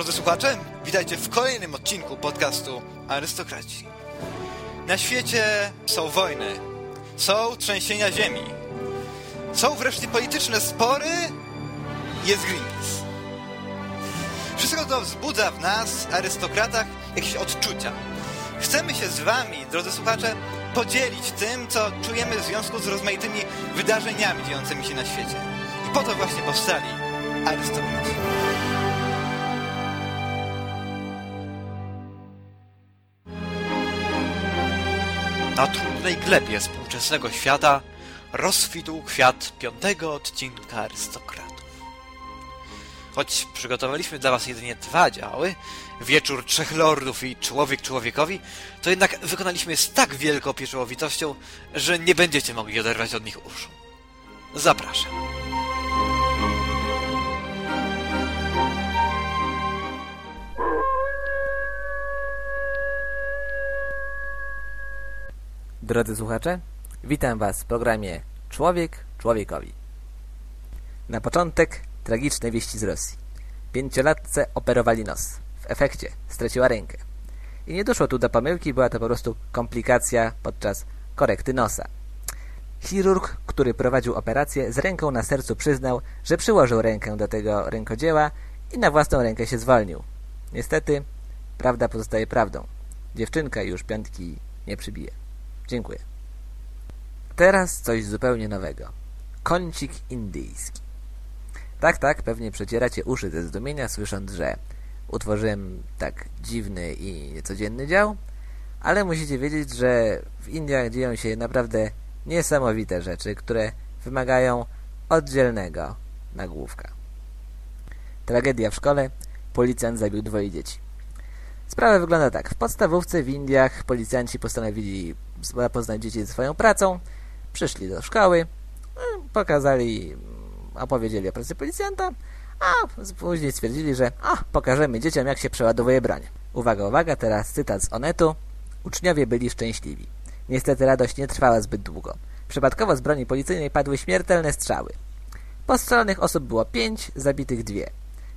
Drodzy słuchacze, witajcie w kolejnym odcinku podcastu Arystokraci. Na świecie są wojny, są trzęsienia ziemi, są wreszcie polityczne spory, jest Greenpeace. Wszystko to wzbudza w nas, arystokratach, jakieś odczucia. Chcemy się z wami, drodzy słuchacze, podzielić tym, co czujemy w związku z rozmaitymi wydarzeniami dziejącymi się na świecie. I po to właśnie powstali arystokraci. Na trudnej glebie współczesnego świata rozkwitł kwiat piątego odcinka arystokratów. Choć przygotowaliśmy dla was jedynie dwa działy, Wieczór Trzech Lordów i Człowiek Człowiekowi, to jednak wykonaliśmy z tak wielką pieczołowitością, że nie będziecie mogli oderwać od nich uszu. Zapraszam. Drodzy słuchacze, witam Was w programie Człowiek Człowiekowi. Na początek tragiczne wieści z Rosji. Pięciolatce operowali nos. W efekcie straciła rękę. I nie doszło tu do pomyłki, była to po prostu komplikacja podczas korekty nosa. Chirurg, który prowadził operację, z ręką na sercu przyznał, że przyłożył rękę do tego rękodzieła i na własną rękę się zwolnił. Niestety, prawda pozostaje prawdą. Dziewczynka już piątki nie przybije. Dziękuję. Teraz coś zupełnie nowego. Kącik indyjski. Tak, tak, pewnie przecieracie uszy ze zdumienia, słysząc, że utworzyłem tak dziwny i niecodzienny dział, ale musicie wiedzieć, że w Indiach dzieją się naprawdę niesamowite rzeczy, które wymagają oddzielnego nagłówka. Tragedia w szkole. Policjant zabił dwoje dzieci. Sprawa wygląda tak. W podstawówce w Indiach policjanci postanowili zapoznać dzieci ze swoją pracą. Przyszli do szkoły, pokazali, opowiedzieli o pracy policjanta, a później stwierdzili, że a, pokażemy dzieciom, jak się przeładowuje broń. Uwaga, uwaga, teraz cytat z Onetu. Uczniowie byli szczęśliwi. Niestety radość nie trwała zbyt długo. Przypadkowo z broni policyjnej padły śmiertelne strzały. Postrzelonych osób było pięć, zabitych dwie.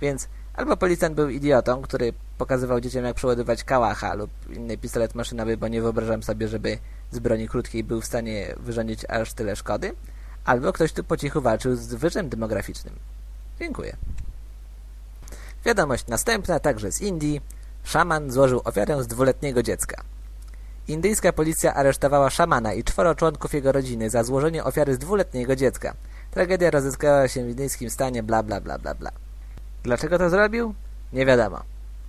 Więc albo policjant był idiotą, który pokazywał dzieciom, jak przeładować kałacha lub inny pistolet maszynowy, bo nie wyobrażam sobie, żeby z broni krótkiej był w stanie wyrządzić aż tyle szkody, albo ktoś tu po cichu walczył z wyżem demograficznym. Dziękuję. Wiadomość następna, także z Indii. Szaman złożył ofiarę z dwuletniego dziecka. Indyjska policja aresztowała szamana i czworo członków jego rodziny za złożenie ofiary z dwuletniego dziecka. Tragedia rozyskała się w indyjskim stanie bla bla bla bla bla. Dlaczego to zrobił? Nie wiadomo.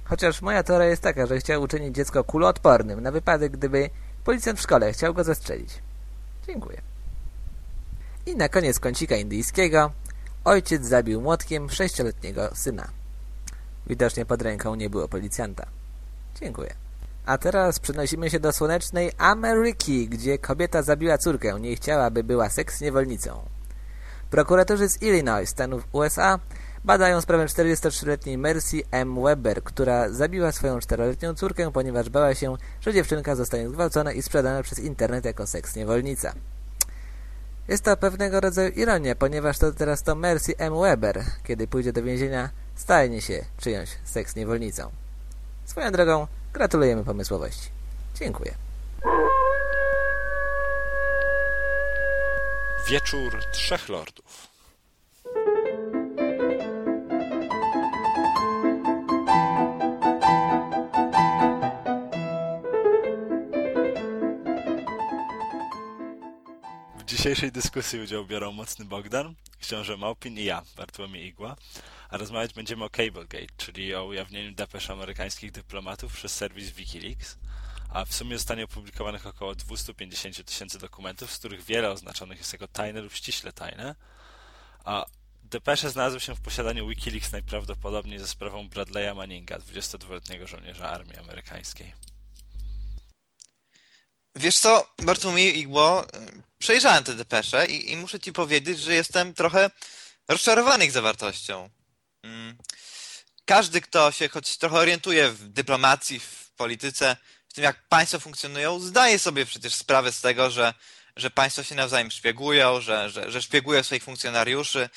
Chociaż moja teoria jest taka, że chciał uczynić dziecko kuloodpornym na wypadek, gdyby policjant w szkole chciał go zastrzelić. Dziękuję. I na koniec kącika indyjskiego ojciec zabił młotkiem sześcioletniego syna. Widocznie pod ręką nie było policjanta. Dziękuję. A teraz przenosimy się do słonecznej Ameryki, gdzie kobieta zabiła córkę, nie chciała, by była seks niewolnicą. Prokuratorzy z Illinois, stanów USA, badają sprawę 43-letniej Mercy M. Weber, która zabiła swoją 4-letnią córkę, ponieważ bała się, że dziewczynka zostanie zgwałcona i sprzedana przez internet jako seks niewolnica. Jest to pewnego rodzaju ironia, ponieważ to teraz to Mercy M. Weber, kiedy pójdzie do więzienia, stanie się czyjąś seks niewolnicą. Swoją drogą, gratulujemy pomysłowości. Dziękuję. Wieczór Trzech Lordów. Dzisiejszej dyskusji udział biorą Mocny Bogdan, Książę Małpin i ja, Bartłomiej Igła, a rozmawiać będziemy o Cablegate, czyli o ujawnieniu depesz amerykańskich dyplomatów przez serwis Wikileaks, a w sumie zostanie opublikowanych około 250 tysięcy dokumentów, z których wiele oznaczonych jest jako tajne lub ściśle tajne, a depesze znalazły się w posiadaniu Wikileaks najprawdopodobniej ze sprawą Bradley'a Manninga, 22-letniego żołnierza armii amerykańskiej. Wiesz co, Bartłomiej Igło, przejrzałem te depesze i, i muszę ci powiedzieć, że jestem trochę rozczarowany ich zawartością. Mm. Każdy, kto się choć trochę orientuje w dyplomacji, w polityce, w tym jak państwa funkcjonują, zdaje sobie przecież sprawę z tego, że, że państwa się nawzajem szpiegują, że, że, że szpiegują swoich funkcjonariuszy.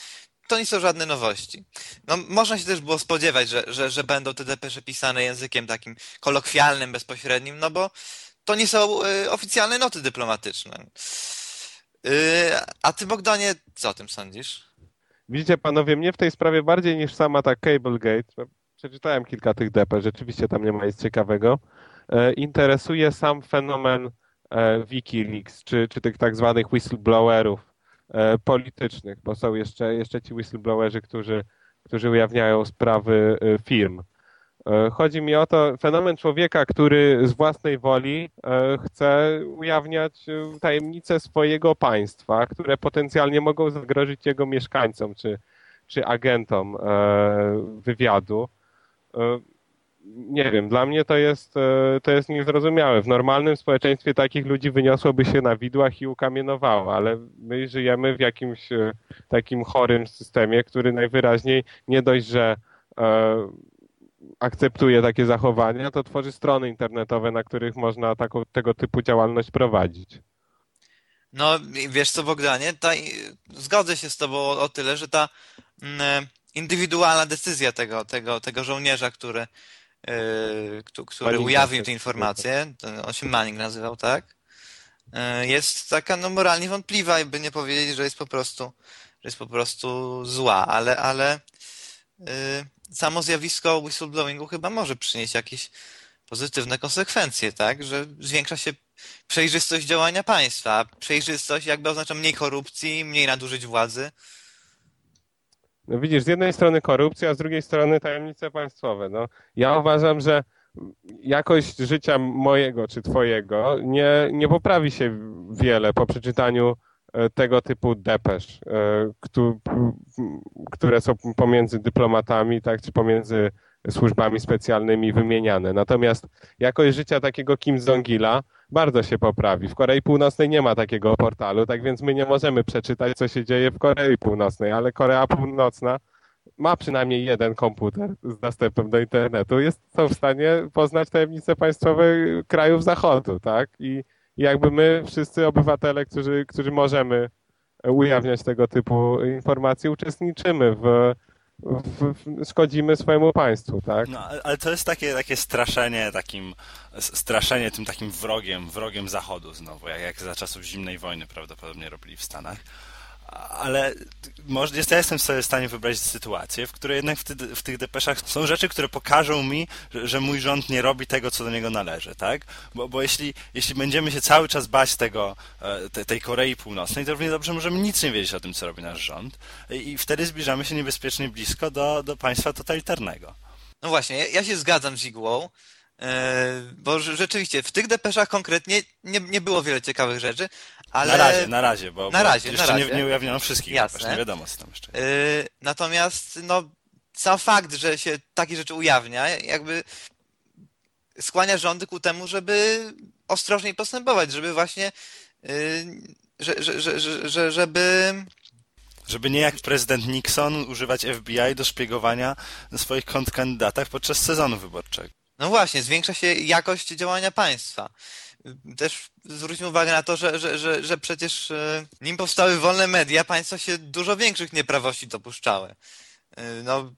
to nie są żadne nowości. No, można się też było spodziewać, że, że, że będą te depesze pisane językiem takim kolokwialnym, bezpośrednim, no bo to nie są y, oficjalne noty dyplomatyczne. Y, a ty, Bogdanie, co o tym sądzisz? Widzicie, panowie, mnie w tej sprawie bardziej niż sama ta Cablegate, przeczytałem kilka tych depesz, rzeczywiście tam nie ma nic ciekawego, e, interesuje sam fenomen e, Wikileaks, czy, czy tych tak zwanych whistleblowerów e, politycznych, bo są jeszcze, jeszcze ci whistleblowerzy, którzy, którzy ujawniają sprawy firm. Chodzi mi o to, fenomen człowieka, który z własnej woli chce ujawniać tajemnice swojego państwa, które potencjalnie mogą zagrozić jego mieszkańcom czy, czy agentom wywiadu. E, nie wiem, dla mnie to jest, e, to jest niezrozumiałe. W normalnym społeczeństwie takich ludzi wyniosłoby się na widłach i ukamienowało, ale my żyjemy w jakimś e, takim chorym systemie, który najwyraźniej nie dość, że akceptuje takie zachowania, to tworzy strony internetowe, na których można taką, tego typu działalność prowadzić. No, wiesz co, Bogdanie, ta, zgodzę się z tobą o, o tyle, że ta mm, indywidualna decyzja tego, tego, tego żołnierza, który, yy, który ujawnił tę informację, on się Manning nazywał, tak? Yy, jest taka no, moralnie wątpliwa by nie powiedzieć, że jest po prostu, że jest po prostu zła, ale, ale samo zjawisko whistleblowingu chyba może przynieść jakieś pozytywne konsekwencje, tak? Że zwiększa się przejrzystość działania państwa. Przejrzystość jakby oznacza mniej korupcji, mniej nadużyć władzy. No widzisz, z jednej strony korupcja, a z drugiej strony tajemnice państwowe. No, ja uważam, że jakość życia mojego czy twojego nie, nie poprawi się wiele po przeczytaniu tego typu depesz, e, które są pomiędzy dyplomatami, tak, czy pomiędzy służbami specjalnymi wymieniane. Natomiast jakość życia takiego Kim Jong-ila bardzo się poprawi. W Korei Północnej nie ma takiego portalu, tak więc my nie możemy przeczytać, co się dzieje w Korei Północnej, ale Korea Północna ma przynajmniej jeden komputer z dostępem do internetu, jest są w stanie poznać tajemnice państwowe krajów zachodu, tak? I, jakby my, wszyscy obywatele, którzy, którzy możemy ujawniać tego typu informacje, uczestniczymy w w, w, szkodzimy swojemu państwu, tak? No, ale to jest takie, takie straszenie takim, straszenie tym takim wrogiem, wrogiem Zachodu znowu, jak, jak za czasów zimnej wojny prawdopodobnie robili w Stanach ale może, ja jestem sobie w stanie wyobrazić sytuację, w której jednak w, ty, w, tych depeszach są rzeczy, które pokażą mi, że, że, mój rząd nie robi tego, co do niego należy, tak? Bo, bo jeśli, jeśli będziemy się cały czas bać tego, e, te, tej Korei Północnej, to równie dobrze możemy nic nie wiedzieć o tym, co robi nasz rząd i wtedy zbliżamy się niebezpiecznie blisko do, do państwa totalitarnego. No właśnie, ja, ja się zgadzam z Igłą, E, bo rzeczywiście w tych depeszach konkretnie nie, nie było wiele ciekawych rzeczy, ale... Na razie, na razie, bo, na razie, jeszcze na razie. Nie, nie ujawniono wszystkich Jasne. nie wiadomo co tam jeszcze. Yy, natomiast no, sam fakt, że się takie rzeczy ujawnia, jakby skłania rządy ku temu, żeby ostrożniej postępować, żeby właśnie yy, że, że, że, że, żeby żeby nie jak prezydent Nixon używać FBI do szpiegowania na swoich kontrkandydatach podczas sezonu wyborczego. No właśnie, zwiększa się jakość działania państwa. Też zwróćmy uwagę na to, że, że, że, że przecież e, nim powstały wolne media, państwa się dużo większych nieprawości dopuszczały. E, no,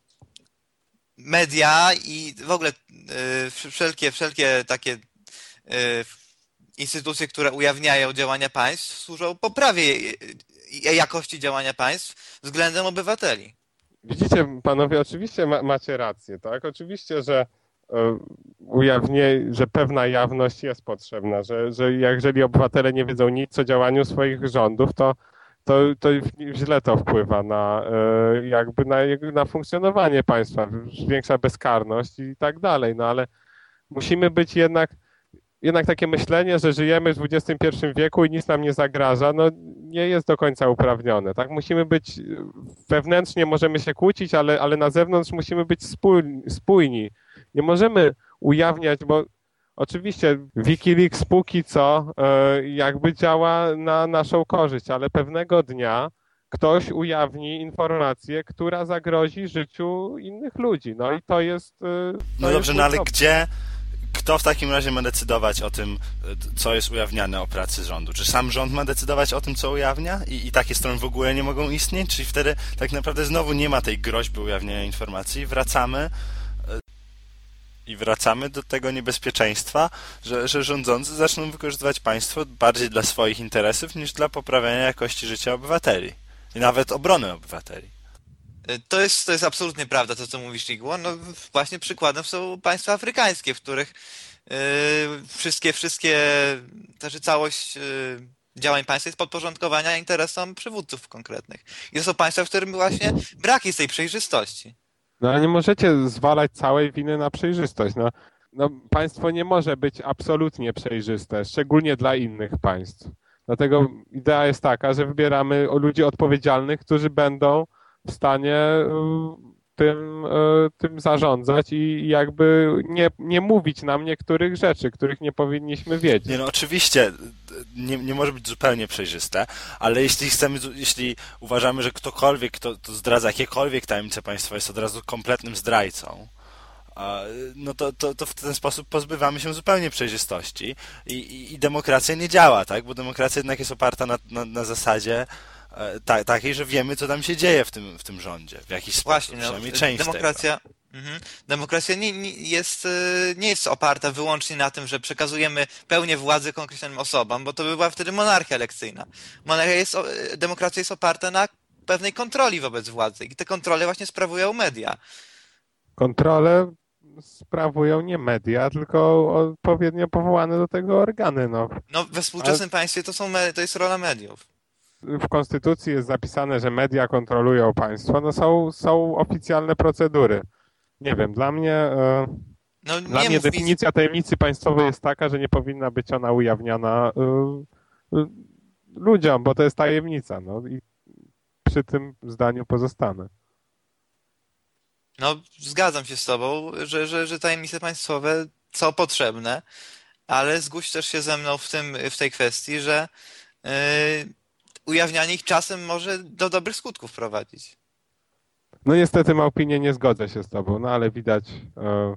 media i w ogóle e, wszelkie, wszelkie takie instytucje, które ujawniają działania państw, służą poprawie jakości działania państw względem obywateli. Widzicie, panowie, oczywiście ma, macie rację, tak? Oczywiście, że ujawnie, że pewna jawność jest potrzebna, że, że jeżeli obywatele nie wiedzą nic o działaniu swoich rządów, to, to, to źle to wpływa na e, jakby na, na funkcjonowanie państwa, większa bezkarność i tak dalej, no ale musimy być jednak jednak takie myślenie, że żyjemy w XXI wieku i nic nam nie zagraża, no nie jest do końca uprawnione. Tak? Musimy być, wewnętrznie możemy się kłócić, ale, ale na zewnątrz musimy być spójni, spójni nie możemy ujawniać, bo oczywiście Wikileaks póki co e, jakby działa na naszą korzyść, ale pewnego dnia ktoś ujawni informację, która zagrozi życiu innych ludzi. No i to jest. E, to no dobrze, no ale gdzie, kto w takim razie ma decydować o tym, co jest ujawniane o pracy rządu? Czy sam rząd ma decydować o tym, co ujawnia? I, i takie strony w ogóle nie mogą istnieć? Czyli wtedy tak naprawdę znowu nie ma tej groźby ujawniania informacji. Wracamy e, i wracamy do tego niebezpieczeństwa, że, że rządzący zaczną wykorzystywać państwo bardziej dla swoich interesów niż dla poprawiania jakości życia obywateli i nawet obrony obywateli. E, to jest, to jest absolutnie prawda, to co mówisz, Igło. No właśnie przykładem są państwa afrykańskie, w których yy, wszystkie, wszystkie, znaczy całość yy, działań państwa jest podporządkowania interesom przywódców konkretnych. I to są państwa, w którym właśnie brak jest tej przejrzystości. No ale nie możecie zwalać całej winy na przejrzystość. No, no, państwo nie może być absolutnie przejrzyste, szczególnie dla innych państw. Dlatego idea jest taka, że wybieramy ludzi odpowiedzialnych, którzy będą w stanie tym, y, tym zarządzać i jakby nie, nie mówić nam niektórych rzeczy, których nie powinniśmy wiedzieć. Nie, no oczywiście nie, nie może być zupełnie przejrzyste, ale jeśli chcemy, jeśli uważamy, że ktokolwiek, kto, kto zdradza jakiekolwiek tajemnice państwa jest od razu kompletnym zdrajcą, no to, to, to w ten sposób pozbywamy się zupełnie przejrzystości i, i, i demokracja nie działa, tak? Bo demokracja jednak jest oparta na, na, na zasadzie E, ta, takiej, że wiemy, co tam się dzieje w tym, w tym rządzie, w jakiś sposób, Właśnie, no, przynajmniej część demokracja, mhm. Demokracja nie, nie, jest, e, nie jest oparta wyłącznie na tym, że przekazujemy pełnię władzy konkretnym osobom, bo to by była wtedy monarchia elekcyjna. Monarchia jest, e, demokracja jest oparta na pewnej kontroli wobec władzy i te kontrole właśnie sprawują media. Kontrole sprawują nie media, tylko odpowiednio powołane do tego organy. No, no we współczesnym Ale... państwie to, są, to jest rola mediów w Konstytucji jest zapisane, że media kontrolują państwo, no są, są oficjalne procedury. Nie wiem, dla mnie, e, no, dla mnie definicja tajemnicy państwowej jest taka, że nie powinna być ona ujawniana e, e, ludziom, bo to jest tajemnica. No i przy tym zdaniu pozostanę. No, zgadzam się z tobą, że, że, że tajemnice państwowe są potrzebne, ale zgódź też się ze mną w, tym, w tej kwestii, że yy, ujawnianie ich czasem może do dobrych skutków prowadzić. No niestety Małpinie nie zgodzę się z tobą, no ale widać e,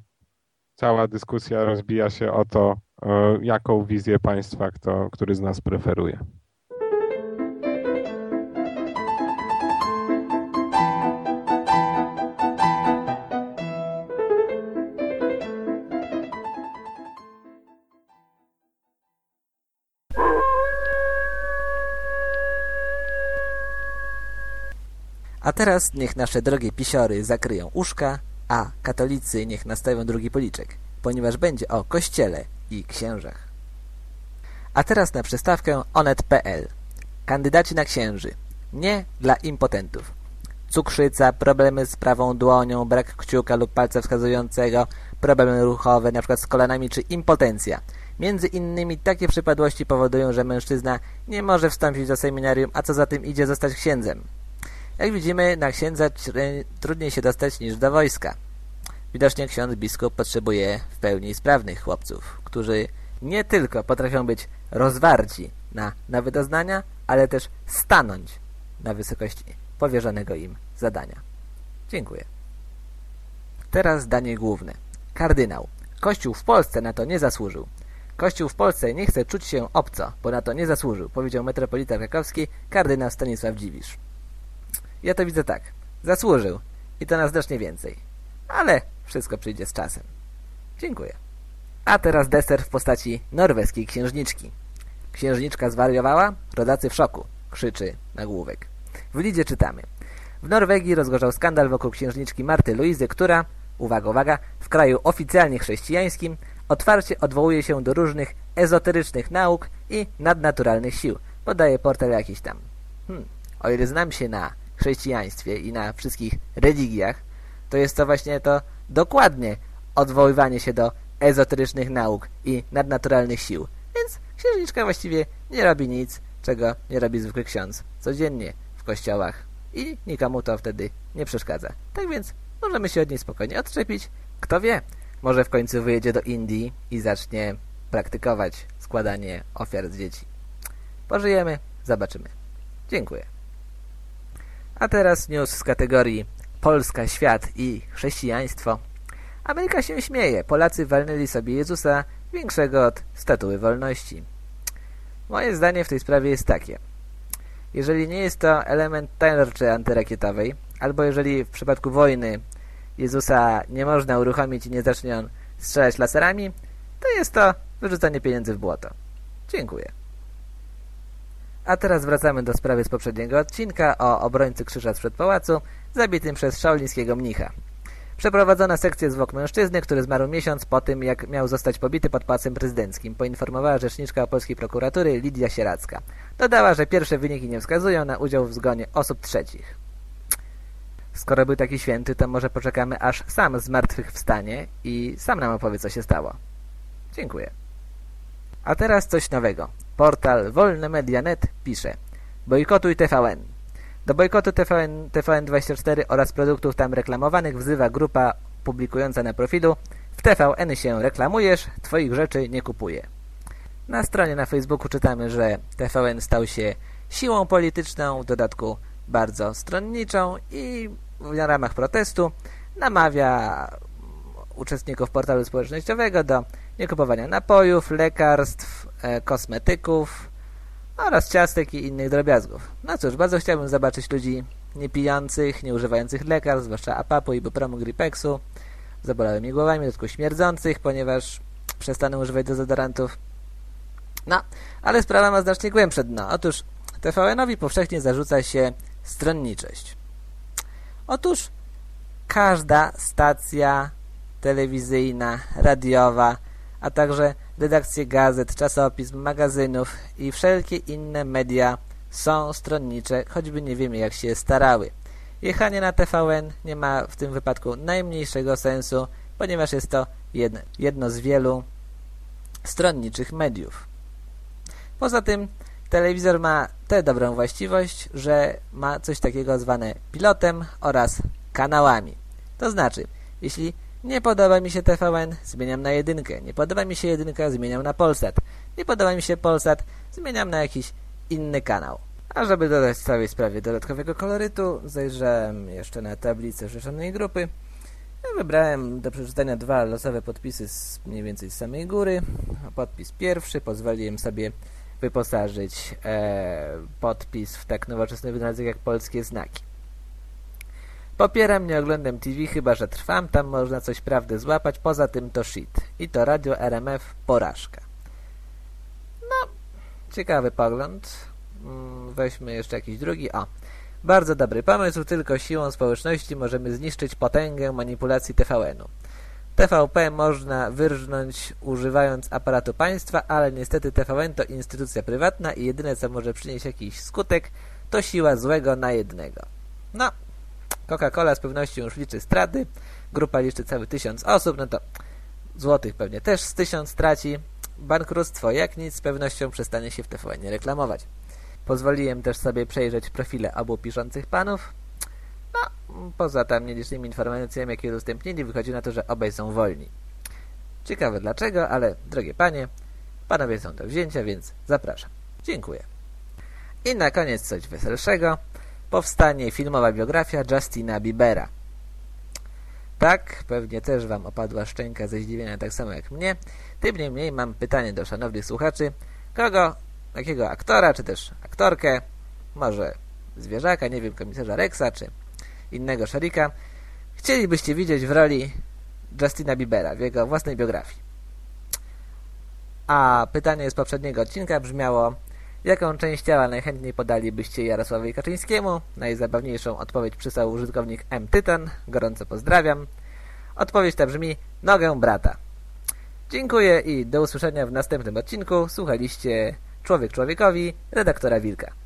cała dyskusja rozbija się o to, e, jaką wizję państwa kto, który z nas preferuje. A teraz niech nasze drogie pisiory zakryją uszka, a katolicy niech nastawią drugi policzek, ponieważ będzie o kościele i księżach. A teraz na przystawkę onet.pl. Kandydaci na księży. Nie dla impotentów. Cukrzyca, problemy z prawą dłonią, brak kciuka lub palca wskazującego, problemy ruchowe, np. z kolanami czy impotencja. Między innymi takie przypadłości powodują, że mężczyzna nie może wstąpić do seminarium, a co za tym idzie zostać księdzem. Jak widzimy, na księdza trudniej się dostać niż do wojska. Widocznie ksiądz biskup potrzebuje w pełni sprawnych chłopców, którzy nie tylko potrafią być rozwarci na nowe doznania, ale też stanąć na wysokości powierzonego im zadania. Dziękuję. Teraz zdanie główne. Kardynał. Kościół w Polsce na to nie zasłużył. Kościół w Polsce nie chce czuć się obco, bo na to nie zasłużył, powiedział metropolita krakowski kardynał Stanisław Dziwisz. Ja to widzę tak. Zasłużył. I to na znacznie więcej. Ale wszystko przyjdzie z czasem. Dziękuję. A teraz deser w postaci norweskiej księżniczki. Księżniczka zwariowała? Rodacy w szoku. Krzyczy nagłówek. W lidzie czytamy. W Norwegii rozgorzał skandal wokół księżniczki Marty Luizy, która, uwaga, uwaga, w kraju oficjalnie chrześcijańskim otwarcie odwołuje się do różnych ezoterycznych nauk i nadnaturalnych sił. Podaje portal jakiś tam. Hmm, o ile znam się na chrześcijaństwie i na wszystkich religiach, to jest to właśnie to dokładnie odwoływanie się do ezoterycznych nauk i nadnaturalnych sił. Więc księżniczka właściwie nie robi nic, czego nie robi zwykły ksiądz codziennie w kościołach i nikomu to wtedy nie przeszkadza. Tak więc możemy się od niej spokojnie odczepić. Kto wie, może w końcu wyjedzie do Indii i zacznie praktykować składanie ofiar z dzieci. Pożyjemy, zobaczymy. Dziękuję. A teraz news z kategorii Polska, świat i chrześcijaństwo. Ameryka się śmieje. Polacy walnęli sobie Jezusa większego od statuły wolności. Moje zdanie w tej sprawie jest takie. Jeżeli nie jest to element tarczy antyrakietowej, albo jeżeli w przypadku wojny Jezusa nie można uruchomić i nie zacznie on strzelać laserami, to jest to wyrzucanie pieniędzy w błoto. Dziękuję. A teraz wracamy do sprawy z poprzedniego odcinka o obrońcy krzyża sprzed pałacu, zabitym przez szaulińskiego mnicha. Przeprowadzono sekcję zwłok mężczyzny, który zmarł miesiąc po tym, jak miał zostać pobity pod pałacem prezydenckim, poinformowała rzeczniczka polskiej prokuratury Lidia Sieracka. Dodała, że pierwsze wyniki nie wskazują na udział w zgonie osób trzecich. Skoro był taki święty, to może poczekamy, aż sam z martwych wstanie i sam nam opowie, co się stało. Dziękuję. A teraz coś nowego. Portal wolnemedia.net pisze Bojkotuj TVN. Do bojkotu TVN, TVN24 oraz produktów tam reklamowanych wzywa grupa publikująca na profilu W TVN się reklamujesz, twoich rzeczy nie kupuję. Na stronie na Facebooku czytamy, że TVN stał się siłą polityczną, w dodatku bardzo stronniczą i w ramach protestu namawia uczestników portalu społecznościowego do niekupowania napojów, lekarstw, e, kosmetyków oraz ciastek i innych drobiazgów. No cóż, bardzo chciałbym zobaczyć ludzi niepijących, nieużywających lekarstw, zwłaszcza apapu, ibupromu, gripexu, zabolałymi głowami, dodatku śmierdzących, ponieważ przestaną używać dezodorantów. No, ale sprawa ma znacznie głębsze dno. Otóż TVN-owi powszechnie zarzuca się stronniczość. Otóż każda stacja telewizyjna, radiowa, a także redakcje gazet, czasopism, magazynów i wszelkie inne media są stronnicze, choćby nie wiemy jak się starały. Jechanie na TVN nie ma w tym wypadku najmniejszego sensu, ponieważ jest to jedno, jedno z wielu stronniczych mediów. Poza tym telewizor ma tę dobrą właściwość, że ma coś takiego zwane pilotem oraz kanałami. To znaczy, jeśli nie podoba mi się TVN, zmieniam na jedynkę. Nie podoba mi się jedynka, zmieniam na Polsat. Nie podoba mi się Polsat, zmieniam na jakiś inny kanał. A żeby dodać całej sprawie dodatkowego kolorytu, zajrzałem jeszcze na tablicę rzeszonej grupy. Wybrałem do przeczytania dwa losowe podpisy z mniej więcej z samej góry. Podpis pierwszy pozwoliłem sobie wyposażyć e, podpis w tak nowoczesny wynalazek jak polskie znaki. Popieram, nie oglądam TV, chyba że trwam, tam można coś prawdy złapać, poza tym to shit. I to radio RMF porażka. No, ciekawy pogląd. Mm, weźmy jeszcze jakiś drugi. O, bardzo dobry pomysł, tylko siłą społeczności możemy zniszczyć potęgę manipulacji TVN-u. TVP można wyrżnąć używając aparatu państwa, ale niestety TVN to instytucja prywatna i jedyne co może przynieść jakiś skutek to siła złego na jednego. No, Coca-Cola z pewnością już liczy straty, grupa liczy cały tysiąc osób, no to złotych pewnie też z tysiąc straci. Bankructwo jak nic z pewnością przestanie się w TVN reklamować. Pozwoliłem też sobie przejrzeć profile obu piszących panów. No, poza tam nielicznymi informacjami, jakie udostępnili, wychodzi na to, że obaj są wolni. Ciekawe dlaczego, ale drogie panie, panowie są do wzięcia, więc zapraszam. Dziękuję. I na koniec coś weselszego powstanie filmowa biografia Justina Biebera. Tak, pewnie też Wam opadła szczęka ze zdziwienia tak samo jak mnie. Tym niemniej mam pytanie do szanownych słuchaczy. Kogo, jakiego aktora, czy też aktorkę, może zwierzaka, nie wiem, komisarza Rexa, czy innego szarika, chcielibyście widzieć w roli Justina Biebera w jego własnej biografii? A pytanie z poprzedniego odcinka brzmiało Jaką część ciała najchętniej podalibyście Jarosławowi Kaczyńskiemu? Najzabawniejszą odpowiedź przysłał użytkownik M. Tytan. Gorąco pozdrawiam. Odpowiedź ta brzmi nogę brata. Dziękuję i do usłyszenia w następnym odcinku. Słuchaliście Człowiek Człowiekowi, redaktora Wilka.